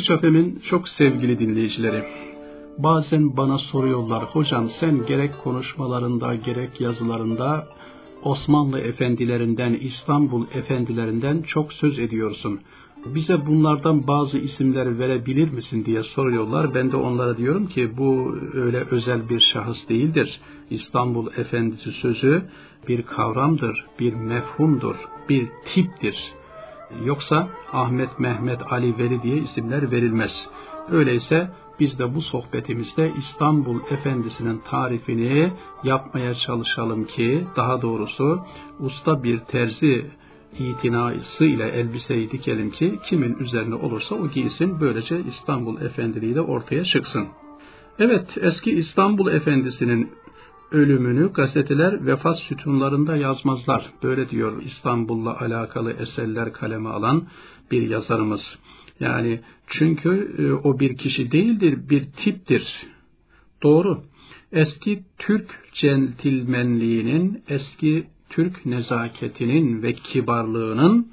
Burç çok sevgili dinleyicileri, bazen bana soruyorlar, hocam sen gerek konuşmalarında gerek yazılarında Osmanlı efendilerinden, İstanbul efendilerinden çok söz ediyorsun. Bize bunlardan bazı isimler verebilir misin diye soruyorlar. Ben de onlara diyorum ki bu öyle özel bir şahıs değildir. İstanbul efendisi sözü bir kavramdır, bir mefhumdur, bir tiptir. Yoksa Ahmet, Mehmet, Ali, Veli diye isimler verilmez. Öyleyse biz de bu sohbetimizde İstanbul Efendisi'nin tarifini yapmaya çalışalım ki daha doğrusu usta bir terzi itinası ile elbiseyi dikelim ki kimin üzerine olursa o giysin böylece İstanbul Efendiliği de ortaya çıksın. Evet eski İstanbul Efendisi'nin ölümünü gazeteler vefat sütunlarında yazmazlar. Böyle diyor İstanbul'la alakalı eserler kaleme alan bir yazarımız. Yani çünkü e, o bir kişi değildir, bir tiptir. Doğru. Eski Türk centilmenliğinin, eski Türk nezaketinin ve kibarlığının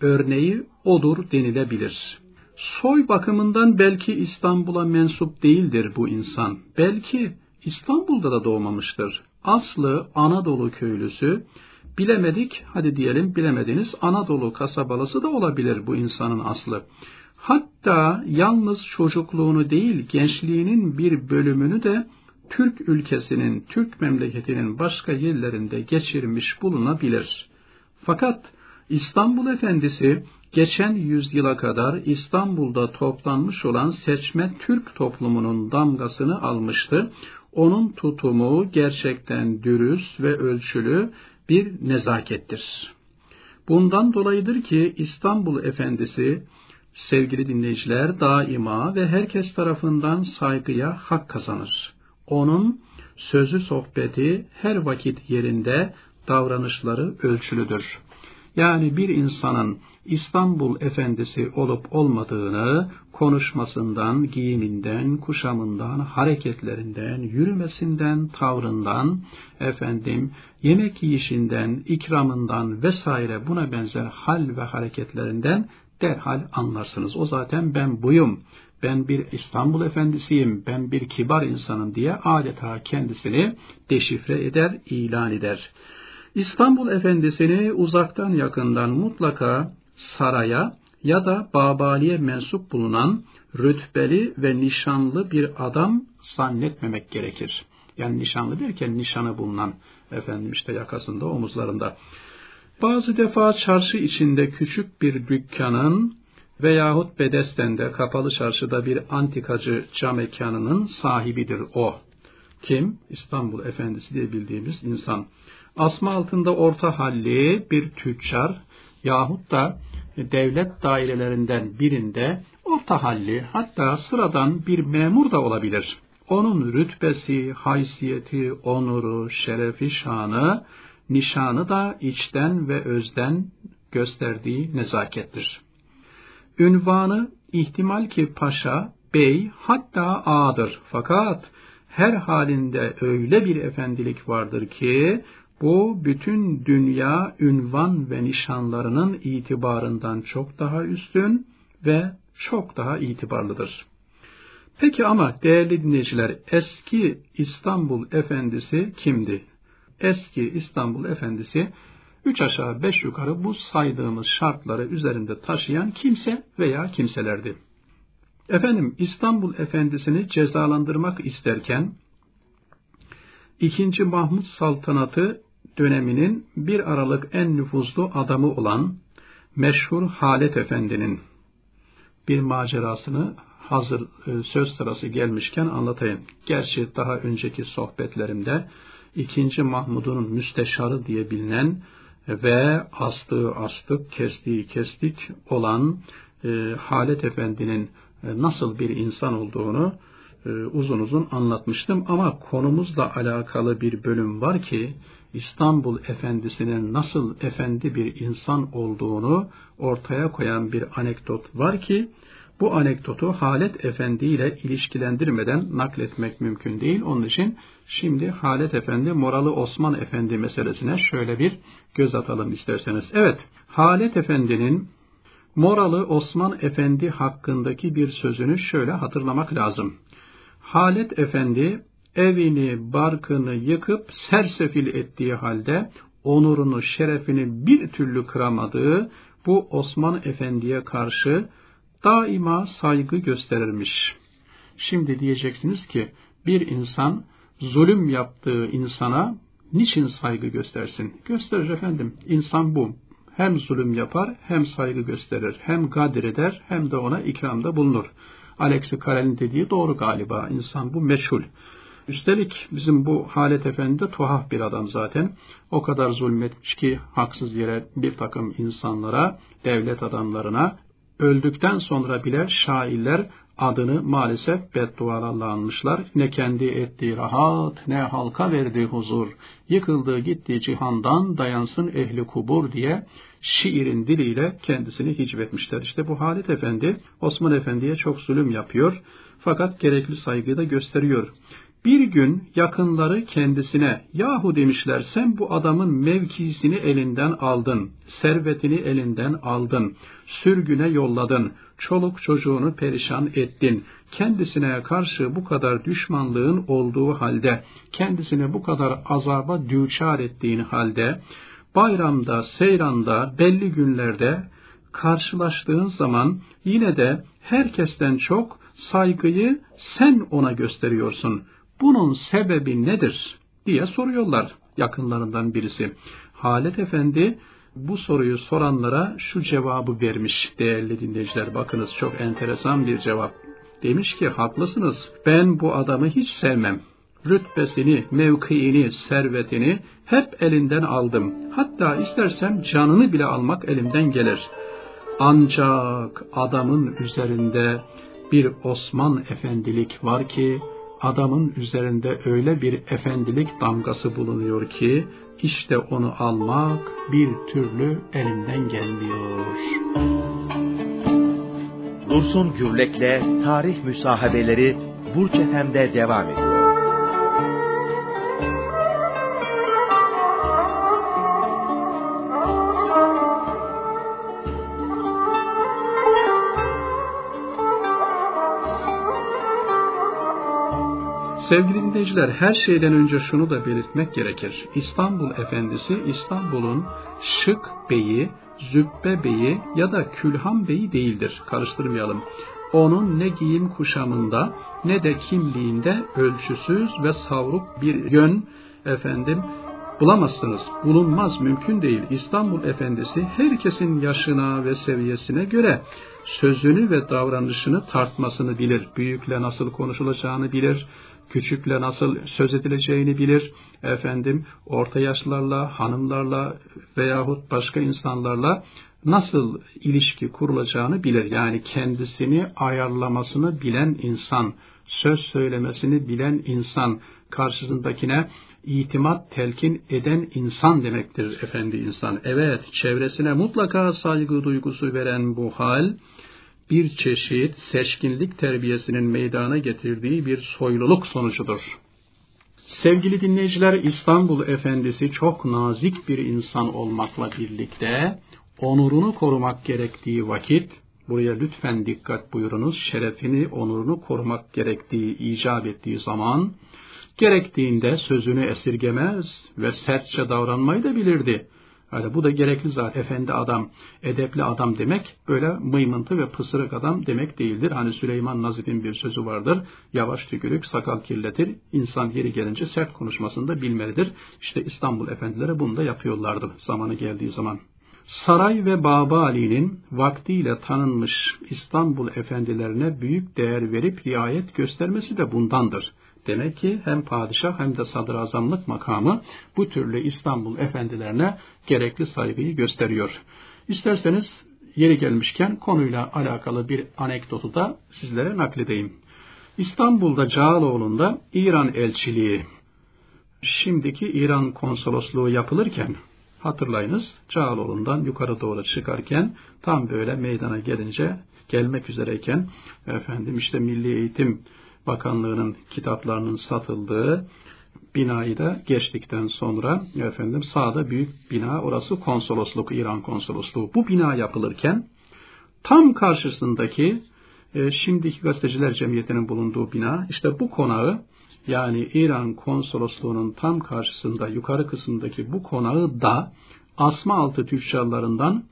örneği odur denilebilir. Soy bakımından belki İstanbul'a mensup değildir bu insan. Belki İstanbul'da da doğmamıştır. Aslı Anadolu köylüsü, bilemedik, hadi diyelim bilemediniz Anadolu kasabalısı da olabilir bu insanın aslı. Hatta yalnız çocukluğunu değil gençliğinin bir bölümünü de Türk ülkesinin, Türk memleketinin başka yerlerinde geçirmiş bulunabilir. Fakat İstanbul Efendisi geçen yüzyıla kadar İstanbul'da toplanmış olan seçme Türk toplumunun damgasını almıştı. Onun tutumu gerçekten dürüst ve ölçülü bir nezakettir. Bundan dolayıdır ki İstanbul Efendisi sevgili dinleyiciler daima ve herkes tarafından saygıya hak kazanır. Onun sözü sohbeti her vakit yerinde davranışları ölçülüdür. Yani bir insanın İstanbul efendisi olup olmadığını konuşmasından, giyiminden, kuşamından, hareketlerinden, yürümesinden, tavrından, efendim, yemek yiyişinden, ikramından vesaire buna benzer hal ve hareketlerinden derhal anlarsınız. O zaten ben buyum, ben bir İstanbul efendisiyim, ben bir kibar insanım diye adeta kendisini deşifre eder, ilan eder. İstanbul efendisini uzaktan yakından mutlaka saraya ya da babaliye mensup bulunan rütbeli ve nişanlı bir adam zannetmemek gerekir. Yani nişanlı derken nişanı bulunan efendim işte yakasında omuzlarında. Bazı defa çarşı içinde küçük bir dükkanın veyahut Bedesten'de kapalı çarşıda bir antikacı cam mekanının sahibidir o. Kim? İstanbul Efendisi diye bildiğimiz insan. Asma altında orta halli bir tüccar yahut da devlet dairelerinden birinde orta halli hatta sıradan bir memur da olabilir. Onun rütbesi, haysiyeti, onuru, şerefi, şanı, nişanı da içten ve özden gösterdiği nezakettir. Ünvanı ihtimal ki paşa, bey hatta ağadır. Fakat her halinde öyle bir efendilik vardır ki bu bütün dünya ünvan ve nişanlarının itibarından çok daha üstün ve çok daha itibarlıdır. Peki ama değerli dinleyiciler eski İstanbul Efendisi kimdi? Eski İstanbul Efendisi üç aşağı beş yukarı bu saydığımız şartları üzerinde taşıyan kimse veya kimselerdi. Efendim İstanbul Efendisini cezalandırmak isterken İkinci Mahmut saltanatı döneminin bir aralık en nüfuzlu adamı olan meşhur Halet Efendi'nin bir macerasını hazır e, söz sırası gelmişken anlatayım. Gerçi daha önceki sohbetlerimde ikinci Mahmud'un müsteşarı diye bilinen ve astığı astık, kestiği kestik olan e, Halet Efendi'nin nasıl bir insan olduğunu e, uzun uzun anlatmıştım ama konumuzla alakalı bir bölüm var ki İstanbul Efendisi'nin nasıl efendi bir insan olduğunu ortaya koyan bir anekdot var ki bu anekdotu Halet Efendi ile ilişkilendirmeden nakletmek mümkün değil. Onun için şimdi Halet Efendi, Moralı Osman Efendi meselesine şöyle bir göz atalım isterseniz. Evet, Halet Efendi'nin Moralı Osman Efendi hakkındaki bir sözünü şöyle hatırlamak lazım. Halet Efendi evini, barkını yıkıp sersefil ettiği halde onurunu, şerefini bir türlü kıramadığı bu Osman Efendi'ye karşı daima saygı gösterirmiş. Şimdi diyeceksiniz ki bir insan zulüm yaptığı insana niçin saygı göstersin? Gösterir efendim. İnsan bu. Hem zulüm yapar, hem saygı gösterir, hem gadir eder, hem de ona ikramda bulunur. Alexi Karel'in dediği doğru galiba. İnsan bu meşhul. Üstelik bizim bu Halet Efendi de tuhaf bir adam zaten. O kadar zulmetmiş ki haksız yere bir takım insanlara, devlet adamlarına, öldükten sonra bile şairler adını maalesef beddualarla anmışlar. Ne kendi ettiği rahat, ne halka verdiği huzur, yıkıldığı gittiği cihandan dayansın ehli kubur diye şiirin diliyle kendisini hicvetmişler. İşte bu Halit Efendi Osman Efendi'ye çok zulüm yapıyor fakat gerekli saygıyı da gösteriyor. Bir gün yakınları kendisine yahu demişler sen bu adamın mevkisini elinden aldın, servetini elinden aldın, sürgüne yolladın, çoluk çocuğunu perişan ettin, kendisine karşı bu kadar düşmanlığın olduğu halde, kendisine bu kadar azaba düçar ettiğin halde, bayramda, seyranda, belli günlerde karşılaştığın zaman yine de herkesten çok saygıyı sen ona gösteriyorsun.'' Bunun sebebi nedir diye soruyorlar yakınlarından birisi. Halet Efendi bu soruyu soranlara şu cevabı vermiş değerli dinleyiciler. Bakınız çok enteresan bir cevap. Demiş ki haklısınız ben bu adamı hiç sevmem. Rütbesini, mevkiini, servetini hep elinden aldım. Hatta istersem canını bile almak elimden gelir. Ancak adamın üzerinde bir Osman efendilik var ki adamın üzerinde öyle bir efendilik damgası bulunuyor ki işte onu almak bir türlü elinden gelmiyor. Dursun Gürlek'le Tarih Müsahabeleri Burç Efem'de devam ediyor. Sevgili dinleyiciler her şeyden önce şunu da belirtmek gerekir. İstanbul Efendisi İstanbul'un şık beyi, zübbe beyi ya da külhan beyi değildir. Karıştırmayalım. Onun ne giyim kuşamında ne de kimliğinde ölçüsüz ve savruk bir yön efendim bulamazsınız. Bulunmaz, mümkün değil. İstanbul Efendisi herkesin yaşına ve seviyesine göre sözünü ve davranışını tartmasını bilir. Büyükle nasıl konuşulacağını bilir, küçükle nasıl söz edileceğini bilir, efendim orta yaşlılarla, hanımlarla veyahut başka insanlarla nasıl ilişki kurulacağını bilir. Yani kendisini ayarlamasını bilen insan, söz söylemesini bilen insan, karşısındakine itimat telkin eden insan demektir efendi insan. Evet, çevresine mutlaka saygı duygusu veren bu hal, bir çeşit seçkinlik terbiyesinin meydana getirdiği bir soyluluk sonucudur. Sevgili dinleyiciler, İstanbul Efendisi çok nazik bir insan olmakla birlikte onurunu korumak gerektiği vakit, buraya lütfen dikkat buyurunuz, şerefini, onurunu korumak gerektiği, icap ettiği zaman, gerektiğinde sözünü esirgemez ve sertçe davranmayı da bilirdi. Yani bu da gerekli zaten. Efendi adam, edepli adam demek böyle mıymıntı ve pısırık adam demek değildir. Hani Süleyman Nazif'in bir sözü vardır. Yavaş tükürük sakal kirletir. İnsan yeri gelince sert konuşmasını da bilmelidir. İşte İstanbul efendileri bunu da yapıyorlardı zamanı geldiği zaman. Saray ve Baba Ali'nin vaktiyle tanınmış İstanbul efendilerine büyük değer verip riayet göstermesi de bundandır. Demek ki hem padişah hem de sadrazamlık makamı bu türlü İstanbul efendilerine gerekli saygıyı gösteriyor. İsterseniz yeri gelmişken konuyla alakalı bir anekdotu da sizlere nakledeyim. İstanbul'da Cağaloğlu'nda İran elçiliği, şimdiki İran konsolosluğu yapılırken hatırlayınız Cağaloğlu'ndan yukarı doğru çıkarken tam böyle meydana gelince gelmek üzereyken efendim işte Milli Eğitim Bakanlığı'nın kitaplarının satıldığı binayı da geçtikten sonra efendim sağda büyük bina orası konsolosluk İran konsolosluğu. Bu bina yapılırken Tam karşısındaki e, şimdiki gazeteciler cemiyetinin bulunduğu bina işte bu konağı yani İran konsolosluğunun tam karşısında yukarı kısımdaki bu konağı da asma altı tüccarlarından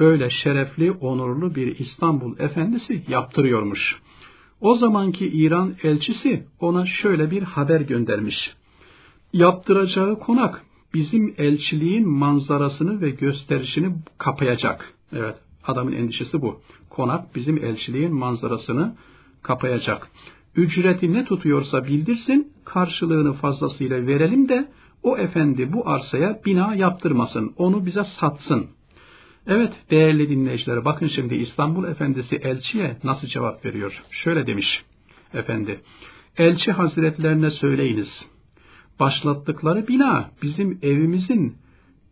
böyle şerefli, onurlu bir İstanbul efendisi yaptırıyormuş. O zamanki İran elçisi ona şöyle bir haber göndermiş. Yaptıracağı konak bizim elçiliğin manzarasını ve gösterişini kapayacak. Evet, adamın endişesi bu. Konak bizim elçiliğin manzarasını kapayacak. Ücreti ne tutuyorsa bildirsin, karşılığını fazlasıyla verelim de o efendi bu arsaya bina yaptırmasın, onu bize satsın. Evet değerli dinleyiciler bakın şimdi İstanbul Efendisi elçiye nasıl cevap veriyor. Şöyle demiş efendi. Elçi hazretlerine söyleyiniz. Başlattıkları bina bizim evimizin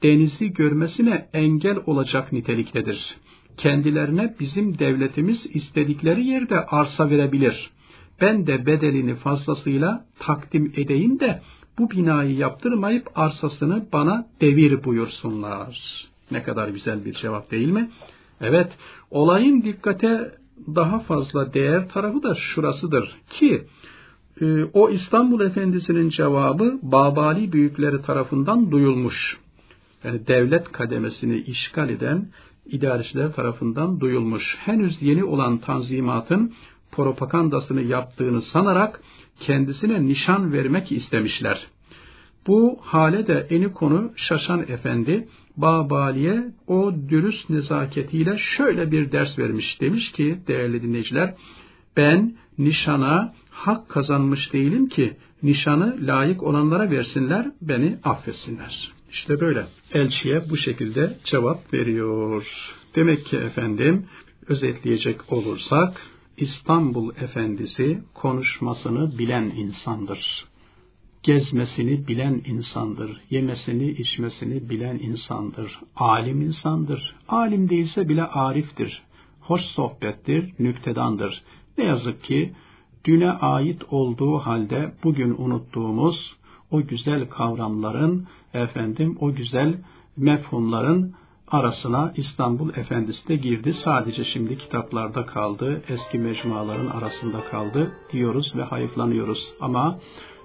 denizi görmesine engel olacak niteliktedir. Kendilerine bizim devletimiz istedikleri yerde arsa verebilir. Ben de bedelini fazlasıyla takdim edeyim de bu binayı yaptırmayıp arsasını bana devir buyursunlar. Ne kadar güzel bir cevap değil mi? Evet, olayın dikkate daha fazla değer tarafı da şurasıdır ki e, o İstanbul Efendisi'nin cevabı Babali büyükleri tarafından duyulmuş. Yani devlet kademesini işgal eden idareciler tarafından duyulmuş. Henüz yeni olan tanzimatın propagandasını yaptığını sanarak kendisine nişan vermek istemişler. Bu hale de eni konu Şaşan Efendi Babali'ye o dürüst nezaketiyle şöyle bir ders vermiş. Demiş ki değerli dinleyiciler ben nişana hak kazanmış değilim ki nişanı layık olanlara versinler beni affetsinler. İşte böyle elçiye bu şekilde cevap veriyor. Demek ki efendim özetleyecek olursak İstanbul Efendisi konuşmasını bilen insandır. Gezmesini bilen insandır. Yemesini, içmesini bilen insandır. Alim insandır. Alim değilse bile ariftir. Hoş sohbettir, nüktedandır. Ne yazık ki düne ait olduğu halde bugün unuttuğumuz o güzel kavramların, efendim o güzel mefhumların arasına İstanbul Efendisi de girdi. Sadece şimdi kitaplarda kaldı, eski mecmuaların arasında kaldı diyoruz ve hayıflanıyoruz. Ama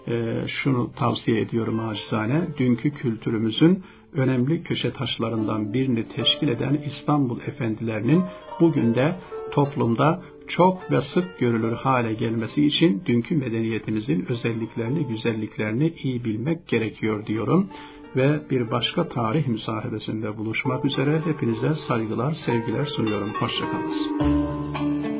e, şunu tavsiye ediyorum acizane, dünkü kültürümüzün önemli köşe taşlarından birini teşkil eden İstanbul Efendilerinin bugün de toplumda çok ve sık görülür hale gelmesi için dünkü medeniyetimizin özelliklerini, güzelliklerini iyi bilmek gerekiyor diyorum ve bir başka tarih müsahebesinde buluşmak üzere hepinize saygılar, sevgiler sunuyorum. Hoşçakalın.